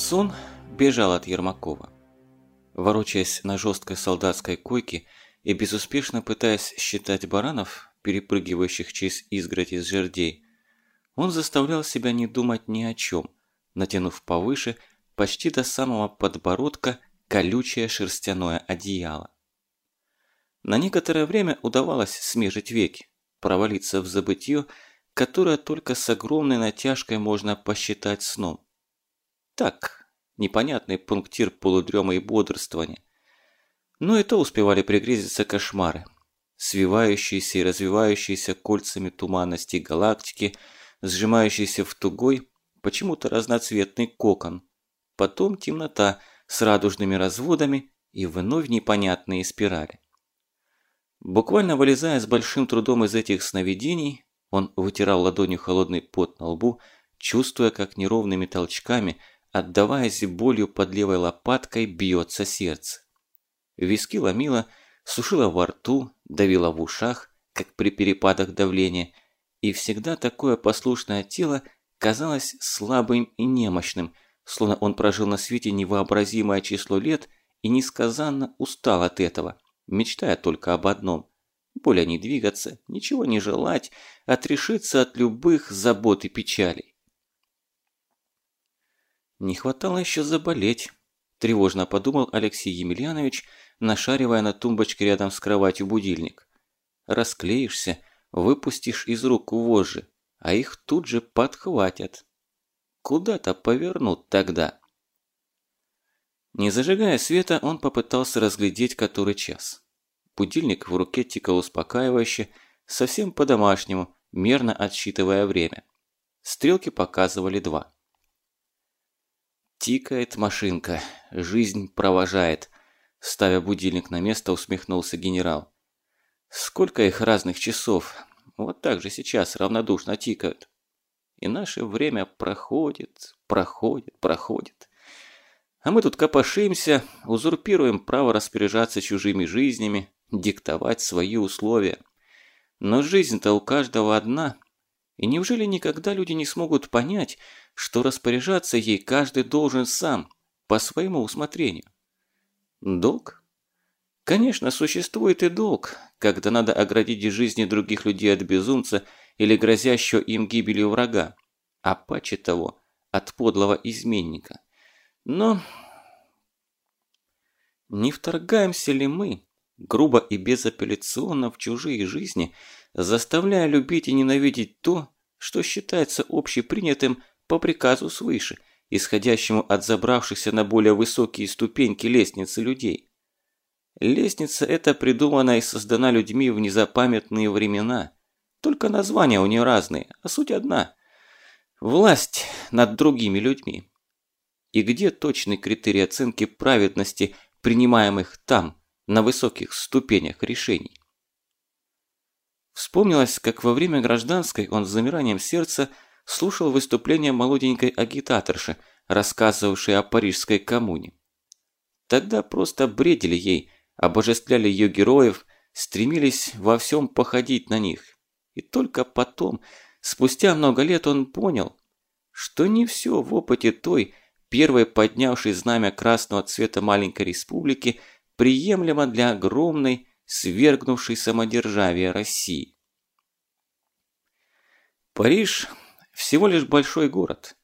Сон бежал от Ермакова. Ворочаясь на жесткой солдатской койке и безуспешно пытаясь считать баранов, перепрыгивающих через изгородь из жердей, он заставлял себя не думать ни о чем, натянув повыше, почти до самого подбородка, колючее шерстяное одеяло. На некоторое время удавалось смежить веки, провалиться в забытье, которое только с огромной натяжкой можно посчитать сном. Так, непонятный пунктир полудрема и бодрствования. Но и то успевали пригрезиться кошмары, свивающиеся и развивающиеся кольцами туманности галактики, сжимающиеся в тугой, почему-то разноцветный кокон, потом темнота с радужными разводами и вновь непонятные спирали. Буквально вылезая с большим трудом из этих сновидений, он вытирал ладонью холодный пот на лбу, чувствуя, как неровными толчками – отдаваясь болью под левой лопаткой, бьется сердце. Виски ломило, сушило во рту, давило в ушах, как при перепадах давления, и всегда такое послушное тело казалось слабым и немощным, словно он прожил на свете невообразимое число лет и несказанно устал от этого, мечтая только об одном – более не двигаться, ничего не желать, отрешиться от любых забот и печалей. Не хватало еще заболеть, тревожно подумал Алексей Емельянович, нашаривая на тумбочке рядом с кроватью будильник. Расклеишься, выпустишь из рук вожжи, а их тут же подхватят. Куда-то повернут тогда. Не зажигая света, он попытался разглядеть который час. Будильник в руке тикал успокаивающе, совсем по-домашнему, мерно отсчитывая время. Стрелки показывали два. Тикает машинка, жизнь провожает. Ставя будильник на место, усмехнулся генерал. Сколько их разных часов. Вот так же сейчас равнодушно тикают. И наше время проходит, проходит, проходит. А мы тут копошимся, узурпируем право распоряжаться чужими жизнями, диктовать свои условия. Но жизнь-то у каждого одна. И неужели никогда люди не смогут понять, что распоряжаться ей каждый должен сам, по своему усмотрению. Долг? Конечно, существует и долг, когда надо оградить жизни других людей от безумца или грозящего им гибелью врага, а паче того, от подлого изменника. Но не вторгаемся ли мы, грубо и безапелляционно в чужие жизни, заставляя любить и ненавидеть то, что считается общепринятым по приказу свыше, исходящему от забравшихся на более высокие ступеньки лестницы людей. Лестница эта придумана и создана людьми в незапамятные времена. Только названия у нее разные, а суть одна. Власть над другими людьми. И где точный критерий оценки праведности, принимаемых там, на высоких ступенях решений? Вспомнилось, как во время гражданской он с замиранием сердца слушал выступление молоденькой агитаторши, рассказывавшей о парижской коммуне. Тогда просто бредили ей, обожествляли ее героев, стремились во всем походить на них. И только потом, спустя много лет, он понял, что не все в опыте той, первой поднявшей знамя красного цвета маленькой республики, приемлемо для огромной, свергнувшей самодержавия России. Париж всего лишь большой город.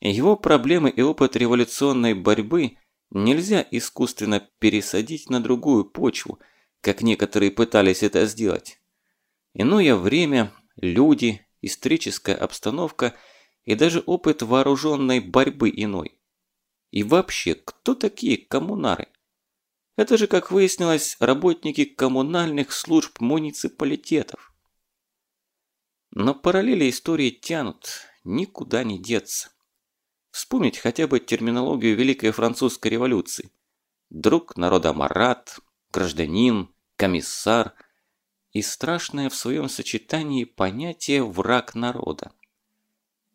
Его проблемы и опыт революционной борьбы нельзя искусственно пересадить на другую почву, как некоторые пытались это сделать. Иное время, люди, историческая обстановка и даже опыт вооруженной борьбы иной. И вообще, кто такие коммунары? Это же, как выяснилось, работники коммунальных служб муниципалитетов. Но параллели истории тянут, никуда не деться. Вспомнить хотя бы терминологию Великой Французской революции. Друг народа Марат, гражданин, комиссар и страшное в своем сочетании понятие «враг народа».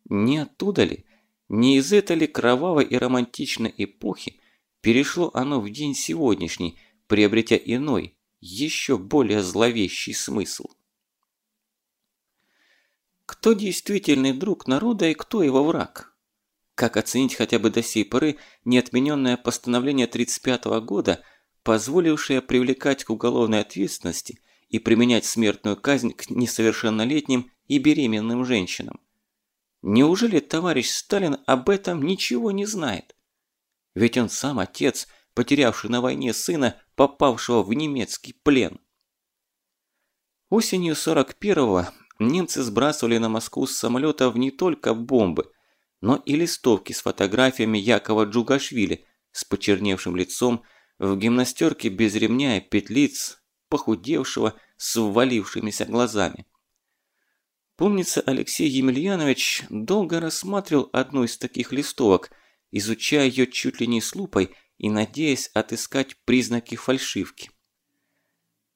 Не оттуда ли, не из этой ли кровавой и романтичной эпохи перешло оно в день сегодняшний, приобретя иной, еще более зловещий смысл? Кто действительный друг народа и кто его враг? Как оценить хотя бы до сей поры неотмененное постановление 1935 года, позволившее привлекать к уголовной ответственности и применять смертную казнь к несовершеннолетним и беременным женщинам? Неужели товарищ Сталин об этом ничего не знает? Ведь он сам отец, потерявший на войне сына, попавшего в немецкий плен. Осенью 41-го немцы сбрасывали на Москву с самолетов не только бомбы, но и листовки с фотографиями Якова Джугашвили с почерневшим лицом, в гимнастерке без ремня и петлиц, похудевшего с ввалившимися глазами. Помнится, Алексей Емельянович долго рассматривал одну из таких листовок, изучая ее чуть ли не с лупой и надеясь отыскать признаки фальшивки.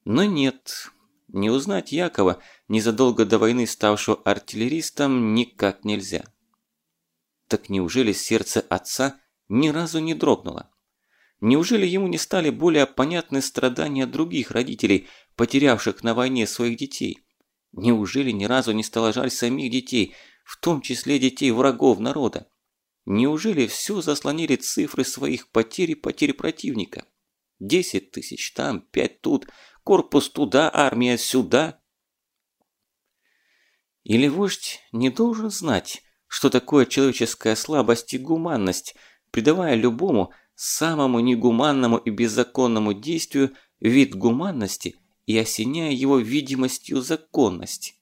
Но нет, не узнать Якова, незадолго до войны ставшего артиллеристом, никак нельзя. Так неужели сердце отца ни разу не дрогнуло? Неужели ему не стали более понятны страдания других родителей, потерявших на войне своих детей? Неужели ни разу не стало жаль самих детей, в том числе детей врагов народа? Неужели все заслонили цифры своих потерь и потерь противника? Десять тысяч там, пять тут, корпус туда, армия сюда. Или вождь не должен знать, что такое человеческая слабость и гуманность, придавая любому, самому негуманному и беззаконному действию вид гуманности – и осеняя его видимостью законности.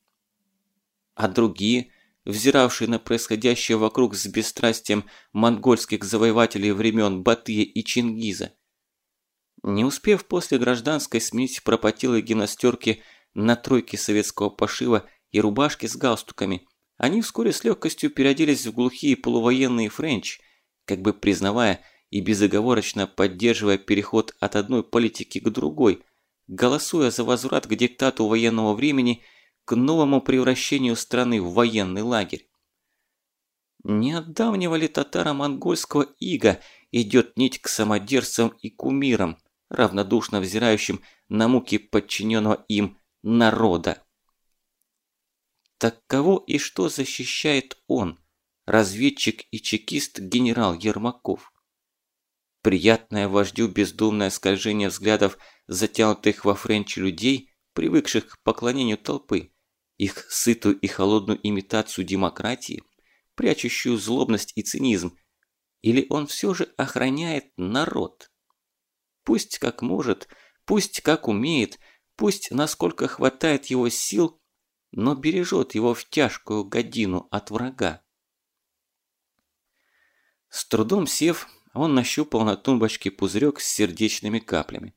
А другие, взиравшие на происходящее вокруг с бесстрастием монгольских завоевателей времен Батыя и Чингиза, не успев после гражданской сменить пропотелые гимнастерки на тройке советского пошива и рубашки с галстуками, они вскоре с легкостью переоделись в глухие полувоенные френч, как бы признавая и безоговорочно поддерживая переход от одной политики к другой – голосуя за возврат к диктату военного времени, к новому превращению страны в военный лагерь. Не от давнего ли татаро-монгольского ига идет нить к самодержцам и кумирам, равнодушно взирающим на муки подчиненного им народа. Так кого и что защищает он, разведчик и чекист генерал Ермаков? Приятное вождю бездумное скольжение взглядов затянутых во френчи людей, привыкших к поклонению толпы, их сытую и холодную имитацию демократии, прячущую злобность и цинизм, или он все же охраняет народ? Пусть как может, пусть как умеет, пусть насколько хватает его сил, но бережет его в тяжкую годину от врага. С трудом сев, он нащупал на тумбочке пузырек с сердечными каплями.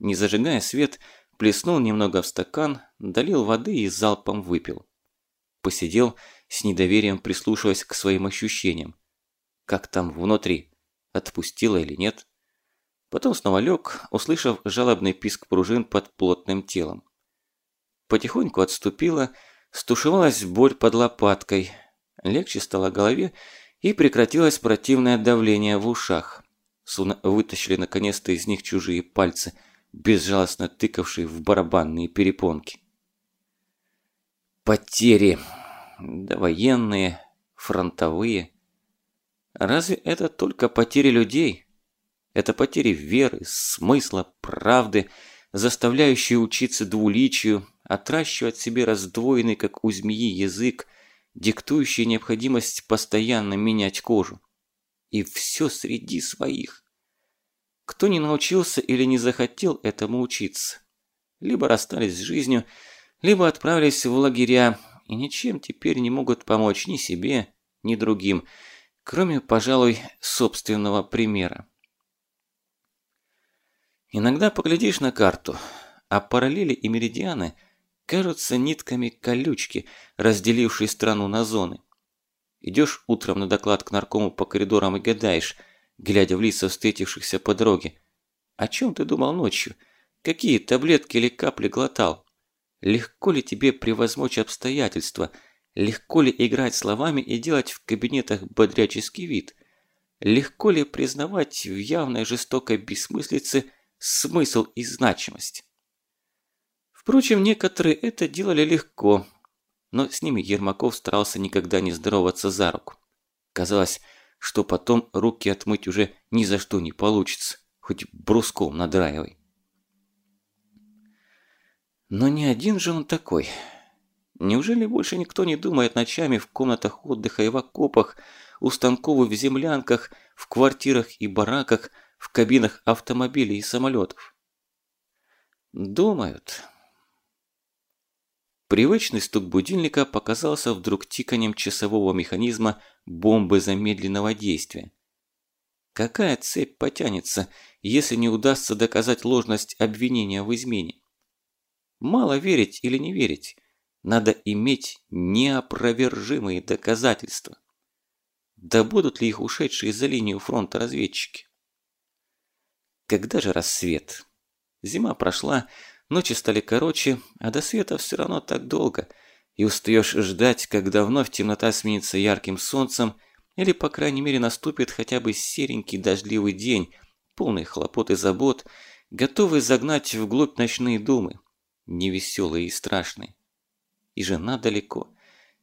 Не зажигая свет, плеснул немного в стакан, долил воды и залпом выпил. Посидел, с недоверием прислушиваясь к своим ощущениям. Как там внутри? Отпустило или нет? Потом снова лег, услышав жалобный писк пружин под плотным телом. Потихоньку отступила, стушевалась боль под лопаткой. Легче стало голове и прекратилось противное давление в ушах. Суна вытащили наконец-то из них чужие пальцы – безжалостно тыкавший в барабанные перепонки. Потери. Да военные, фронтовые. Разве это только потери людей? Это потери веры, смысла, правды, заставляющие учиться двуличию, отращивать себе раздвоенный, как у змеи, язык, диктующий необходимость постоянно менять кожу. И все среди своих кто не научился или не захотел этому учиться. Либо расстались с жизнью, либо отправились в лагеря и ничем теперь не могут помочь ни себе, ни другим, кроме, пожалуй, собственного примера. Иногда поглядишь на карту, а параллели и меридианы кажутся нитками колючки, разделившей страну на зоны. Идешь утром на доклад к наркому по коридорам и гадаешь – глядя в лица встретившихся по дороге. «О чем ты думал ночью? Какие таблетки или капли глотал? Легко ли тебе превозмочь обстоятельства? Легко ли играть словами и делать в кабинетах бодряческий вид? Легко ли признавать в явной жестокой бессмыслице смысл и значимость?» Впрочем, некоторые это делали легко, но с ними Ермаков старался никогда не здороваться за руку. Казалось, что потом руки отмыть уже ни за что не получится, хоть бруском надраивай. Но не один же он такой. Неужели больше никто не думает ночами в комнатах отдыха и в окопах, у станков и в землянках, в квартирах и бараках, в кабинах автомобилей и самолетов? Думают. Привычный стук будильника показался вдруг тиканием часового механизма бомбы замедленного действия. Какая цепь потянется, если не удастся доказать ложность обвинения в измене? Мало верить или не верить. Надо иметь неопровержимые доказательства. Да будут ли их ушедшие за линию фронта разведчики? Когда же рассвет? Зима прошла, ночи стали короче, а до света все равно так долго, и устаешь ждать, когда вновь темнота сменится ярким солнцем, или, по крайней мере, наступит хотя бы серенький дождливый день, полный хлопот и забот, готовый загнать вглубь ночные думы, невеселые и страшные. И жена далеко.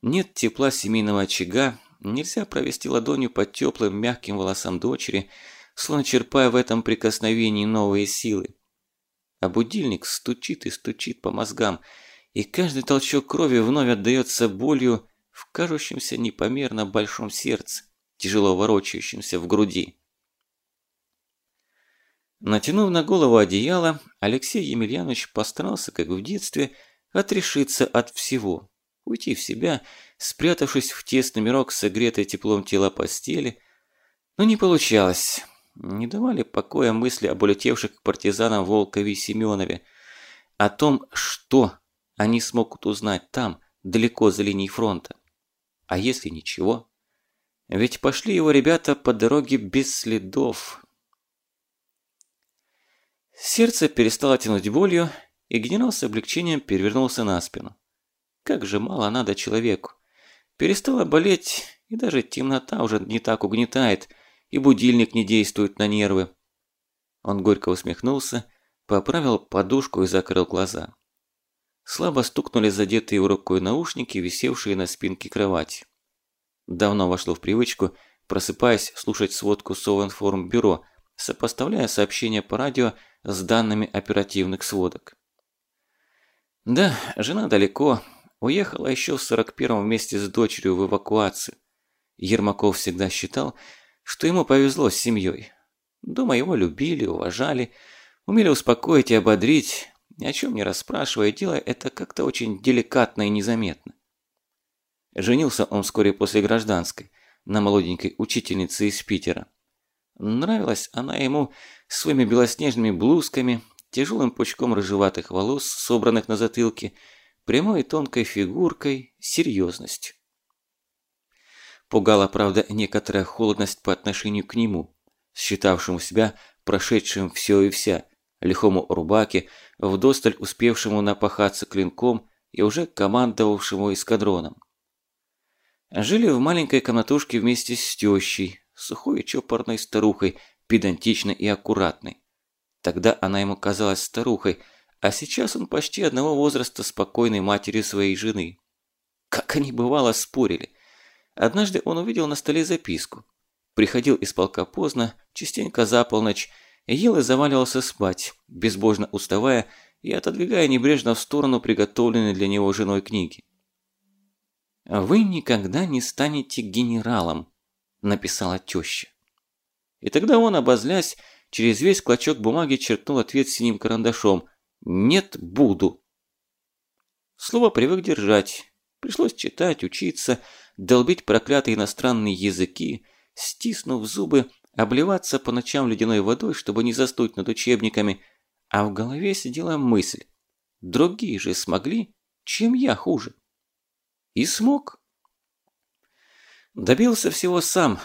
Нет тепла семейного очага, нельзя провести ладонью по теплым мягким волосам дочери, словно черпая в этом прикосновении новые силы. А будильник стучит и стучит по мозгам, и каждый толчок крови вновь отдается болью в кажущемся непомерно большом сердце, тяжело ворочающемся в груди. Натянув на голову одеяло, Алексей Емельянович постарался, как в детстве, отрешиться от всего, уйти в себя, спрятавшись в тесный мирок, согретой теплом тела постели. Но не получалось. Не давали покоя мысли об улетевших к партизанам Волкове и Семенове, о том, что они смогут узнать там, далеко за линией фронта. А если ничего? Ведь пошли его ребята по дороге без следов, Сердце перестало тянуть болью, и генерал с облегчением перевернулся на спину. Как же мало надо человеку. Перестало болеть, и даже темнота уже не так угнетает, и будильник не действует на нервы. Он горько усмехнулся, поправил подушку и закрыл глаза. Слабо стукнули задетые рукой наушники, висевшие на спинке кровати. Давно вошло в привычку, просыпаясь, слушать сводку Совинформбюро, сопоставляя сообщения по радио с данными оперативных сводок. Да, жена далеко, уехала еще в 41-м вместе с дочерью в эвакуацию. Ермаков всегда считал, что ему повезло с семьей. Дома его любили, уважали, умели успокоить и ободрить, ни о чем не расспрашивая, делая это как-то очень деликатно и незаметно. Женился он вскоре после гражданской, на молоденькой учительнице из Питера. Нравилась она ему своими белоснежными блузками, тяжелым пучком рыжеватых волос, собранных на затылке, прямой и тонкой фигуркой, серьезностью. Пугала, правда, некоторая холодность по отношению к нему, считавшему себя прошедшим все и вся, лихому рубаке, вдосталь успевшему напахаться клинком и уже командовавшему эскадроном. Жили в маленькой комнатушке вместе с тещей, сухой и чопорной старухой, педантичной и аккуратной. Тогда она ему казалась старухой, а сейчас он почти одного возраста спокойной матерью своей жены. Как они бывало спорили. Однажды он увидел на столе записку. Приходил из полка поздно, частенько за полночь, ел и заваливался спать, безбожно уставая и отодвигая небрежно в сторону приготовленной для него женой книги. «Вы никогда не станете генералом», написала теща. И тогда он, обозлясь, через весь клочок бумаги черкнул ответ синим карандашом «Нет, буду». Слово привык держать. Пришлось читать, учиться, долбить проклятые иностранные языки, стиснув зубы, обливаться по ночам ледяной водой, чтобы не застуть над учебниками, а в голове сидела мысль «Другие же смогли, чем я хуже». И смог. Добился всего сам,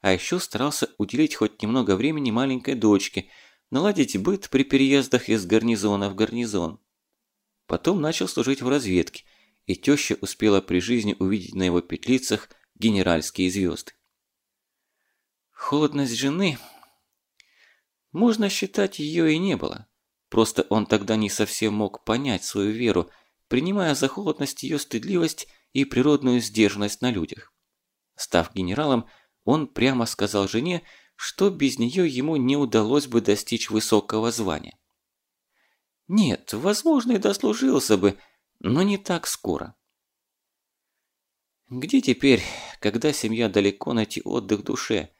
а еще старался уделить хоть немного времени маленькой дочке, наладить быт при переездах из гарнизона в гарнизон. Потом начал служить в разведке, и теща успела при жизни увидеть на его петлицах генеральские звезды. Холодность жены... Можно считать, ее и не было. Просто он тогда не совсем мог понять свою веру, принимая за холодность ее стыдливость и природную сдержанность на людях. Став генералом, он прямо сказал жене, что без нее ему не удалось бы достичь высокого звания. Нет, возможно, и дослужился бы, но не так скоро. Где теперь, когда семья далеко, найти отдых душе?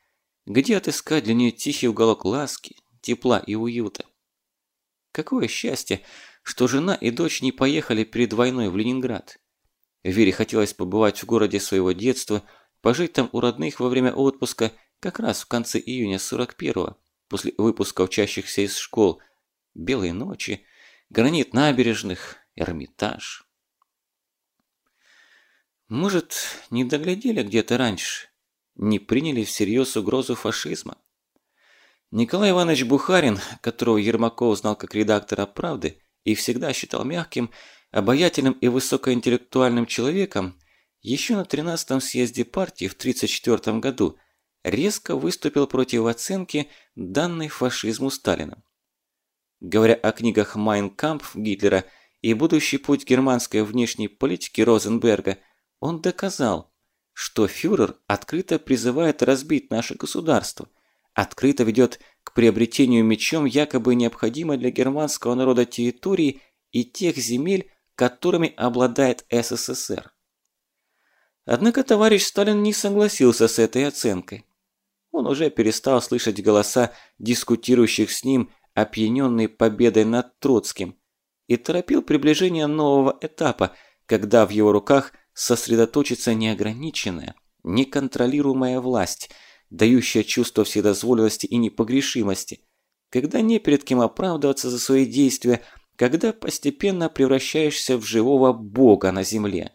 Где отыскать для нее тихий уголок ласки, тепла и уюта? Какое счастье, что жена и дочь не поехали перед войной в Ленинград. Вере хотелось побывать в городе своего детства, пожить там у родных во время отпуска, как раз в конце июня 41-го, после выпуска учащихся из школ, белые ночи, гранит набережных, Эрмитаж. Может, не доглядели где-то раньше, не приняли всерьез угрозу фашизма? Николай Иванович Бухарин, которого Ермаков знал как редактора «Правды» и всегда считал мягким, обаятельным и высокоинтеллектуальным человеком, еще на 13-м съезде партии в 1934 году резко выступил против оценки, данной фашизму Сталина. Говоря о книгах «Майн Кампф» Гитлера и «Будущий путь германской внешней политики» Розенберга, он доказал, что фюрер открыто призывает разбить наше государство, открыто ведет к приобретению мечом якобы необходимой для германского народа территории и тех земель, которыми обладает СССР. Однако товарищ Сталин не согласился с этой оценкой. Он уже перестал слышать голоса дискутирующих с ним, опьяненные победой над Троцким, и торопил приближение нового этапа, когда в его руках сосредоточится неограниченная, неконтролируемая власть, дающая чувство вседозволенности и непогрешимости, когда не перед кем оправдываться за свои действия, когда постепенно превращаешься в живого бога на земле.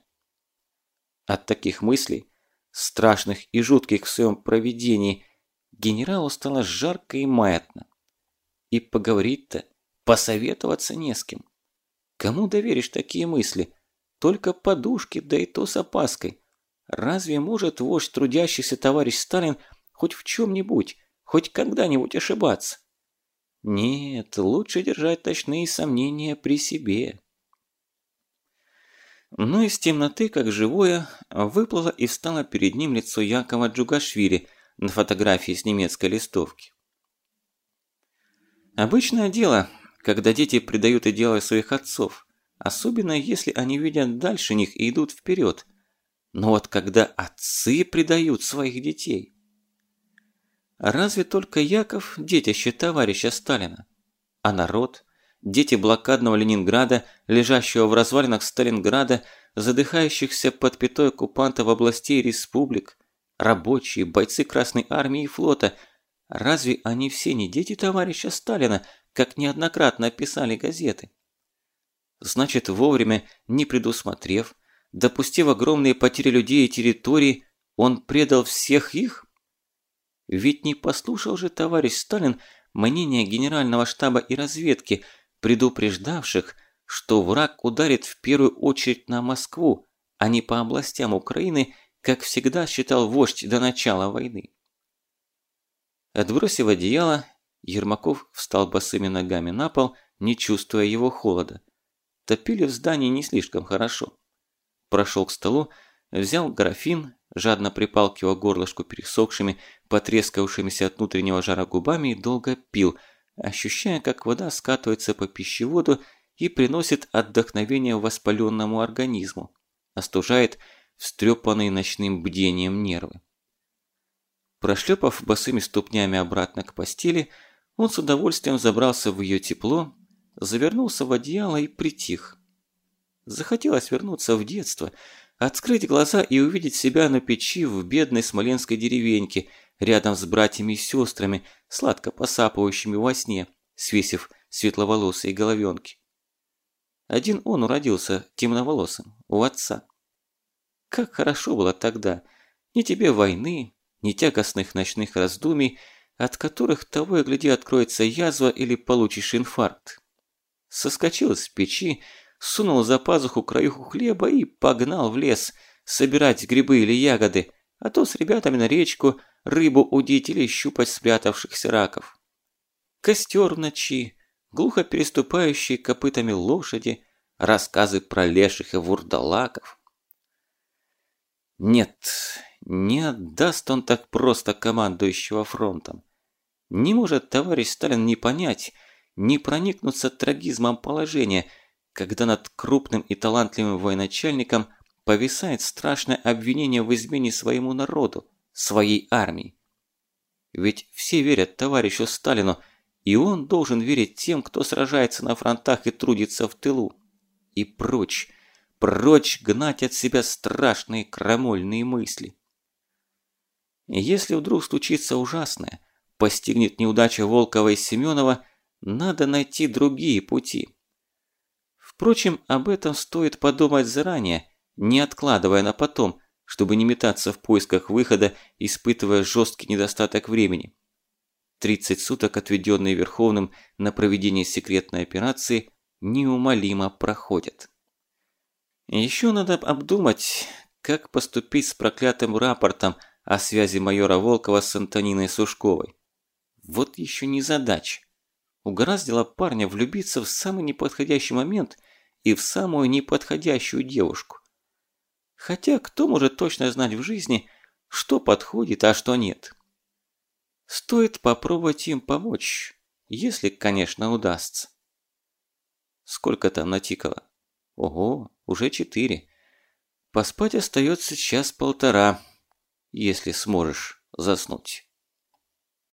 От таких мыслей, страшных и жутких в своем проведении, генералу стало жарко и маятно. И поговорить-то, посоветоваться не с кем. Кому доверишь такие мысли? Только подушки, да и то с опаской. Разве может вождь трудящийся товарищ Сталин хоть в чем-нибудь, хоть когда-нибудь ошибаться? Нет, лучше держать точные сомнения при себе. Но из темноты, как живое, выплыло и встало перед ним лицо Якова Джугашвили на фотографии с немецкой листовки. Обычное дело, когда дети предают идеалы своих отцов, особенно если они видят дальше них и идут вперед. Но вот когда отцы предают своих детей – Разве только Яков – детище товарища Сталина? А народ, дети блокадного Ленинграда, лежащего в развалинах Сталинграда, задыхающихся под пятой оккупантов областей и республик, рабочие, бойцы Красной Армии и флота – разве они все не дети товарища Сталина, как неоднократно писали газеты? Значит, вовремя, не предусмотрев, допустив огромные потери людей и территорий, он предал всех их? Ведь не послушал же товарищ Сталин мнение Генерального штаба и разведки, предупреждавших, что враг ударит в первую очередь на Москву, а не по областям Украины, как всегда считал вождь до начала войны. Отбросив одеяло, Ермаков встал босыми ногами на пол, не чувствуя его холода. Топили в здании не слишком хорошо. Прошел к столу, взял графин, жадно припал к его горлышку пересохшими, потрескавшимися от внутреннего жара губами и долго пил, ощущая, как вода скатывается по пищеводу и приносит отдохновение воспаленному организму, остужает встрепанные ночным бдением нервы. Прошлепав босыми ступнями обратно к постели, он с удовольствием забрался в ее тепло, завернулся в одеяло и притих. Захотелось вернуться в детство – Открыть глаза и увидеть себя на печи в бедной смоленской деревеньке, рядом с братьями и сестрами, сладко посапывающими во сне, свесив светловолосые головенки. Один он уродился темноволосым, у отца. Как хорошо было тогда. Ни тебе войны, ни тягостных ночных раздумий, от которых того и гляди откроется язва или получишь инфаркт. Соскочил с печи, сунул за пазуху краюху хлеба и погнал в лес собирать грибы или ягоды, а то с ребятами на речку рыбу удить или щупать спрятавшихся раков. Костер в ночи, глухо переступающие копытами лошади, рассказы про леших и вурдалаков. Нет, Не отдаст он так просто командующего фронтом. Не может товарищ Сталин не понять, не проникнуться трагизмом положения, когда над крупным и талантливым военачальником повисает страшное обвинение в измене своему народу, своей армии. Ведь все верят товарищу Сталину, и он должен верить тем, кто сражается на фронтах и трудится в тылу. И прочь, прочь гнать от себя страшные крамольные мысли. Если вдруг случится ужасное, постигнет неудача Волкова и Семенова, надо найти другие пути. Впрочем, об этом стоит подумать заранее, не откладывая на потом, чтобы не метаться в поисках выхода, испытывая жесткий недостаток времени. 30 суток, отведенные Верховным на проведение секретной операции, неумолимо проходят. Еще надо обдумать, как поступить с проклятым рапортом о связи майора Волкова с Антониной Сушковой. Вот еще не задача. Угораздило парня влюбиться в самый неподходящий момент и в самую неподходящую девушку. Хотя кто может точно знать в жизни, что подходит, а что нет? Стоит попробовать им помочь, если, конечно, удастся. Сколько там натикало? Ого, уже четыре. Поспать остается час-полтора, если сможешь заснуть.